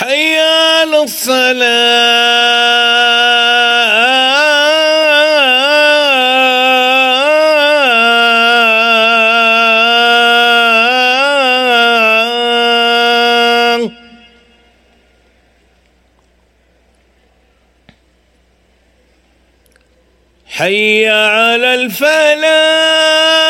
حي على حي على الفلاح.